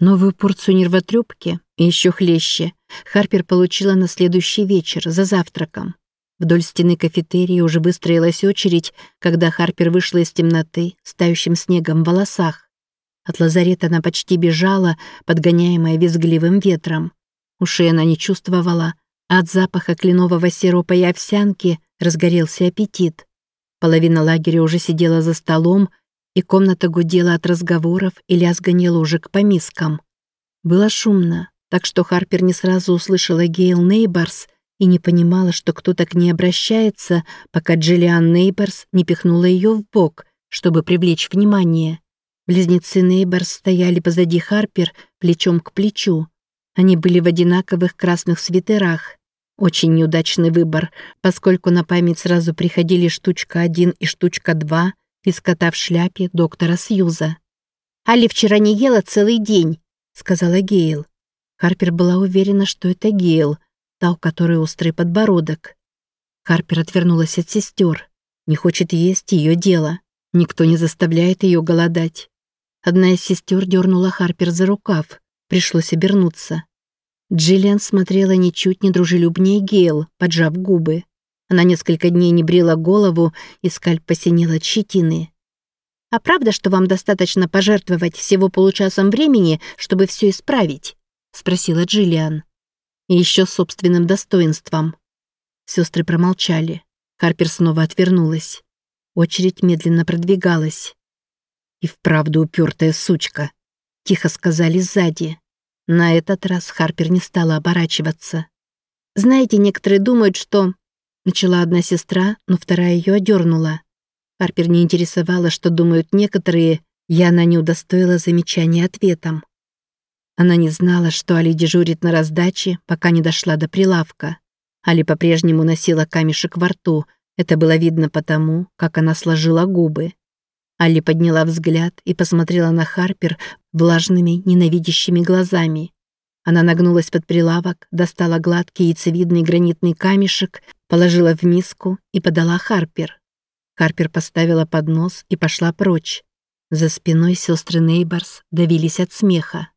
Новую порцию нервотрепки и еще хлеще Харпер получила на следующий вечер за завтраком. Вдоль стены кафетерии уже выстроилась очередь, когда Харпер вышла из темноты с тающим снегом в волосах. От лазарета она почти бежала, подгоняемая визгливым ветром. Ушей она не чувствовала, а от запаха кленового сиропа и овсянки разгорелся аппетит. Половина лагеря уже сидела за столом, и комната гудела от разговоров и лязганья ложек по мискам. Было шумно, так что Харпер не сразу услышала Гейл Нейборс и не понимала, что кто-то к ней обращается, пока Джиллиан Нейборс не пихнула ее в бок, чтобы привлечь внимание. Близнецы Нейборс стояли позади Харпер плечом к плечу. Они были в одинаковых красных свитерах. Очень неудачный выбор, поскольку на память сразу приходили штучка 1 и штучка 2 из кота в шляпе доктора Сьюза. «Али вчера не ела целый день», — сказала Гейл. Харпер была уверена, что это Гейл, та, у которой острый подбородок. Харпер отвернулась от сестер. Не хочет есть ее дело. Никто не заставляет ее голодать. Одна из сестер дернула Харпер за рукав. Пришлось обернуться. Джиллиан смотрела ничуть не дружелюбнее Гейл, поджав губы. Она несколько дней не брила голову, и скальп посинел от щетины. «А правда, что вам достаточно пожертвовать всего получасом времени, чтобы все исправить?» — спросила Джиллиан. «И еще с собственным достоинством». Сестры промолчали. Харпер снова отвернулась. Очередь медленно продвигалась. «И вправду упертая сучка», — тихо сказали сзади. На этот раз Харпер не стала оборачиваться. «Знаете, некоторые думают, что Начала одна сестра, но вторая ее одернула. Харпер не интересовала, что думают некоторые, и она не удостоила замечания ответом. Она не знала, что Али дежурит на раздаче, пока не дошла до прилавка. Али по-прежнему носила камешек во рту. Это было видно потому, как она сложила губы. Али подняла взгляд и посмотрела на Харпер влажными, ненавидящими глазами. Она нагнулась под прилавок, достала гладкий яйцевидный гранитный камешек, положила в миску и подала Харпер. Харпер поставила поднос и пошла прочь. За спиной сестры Нейборс давились от смеха.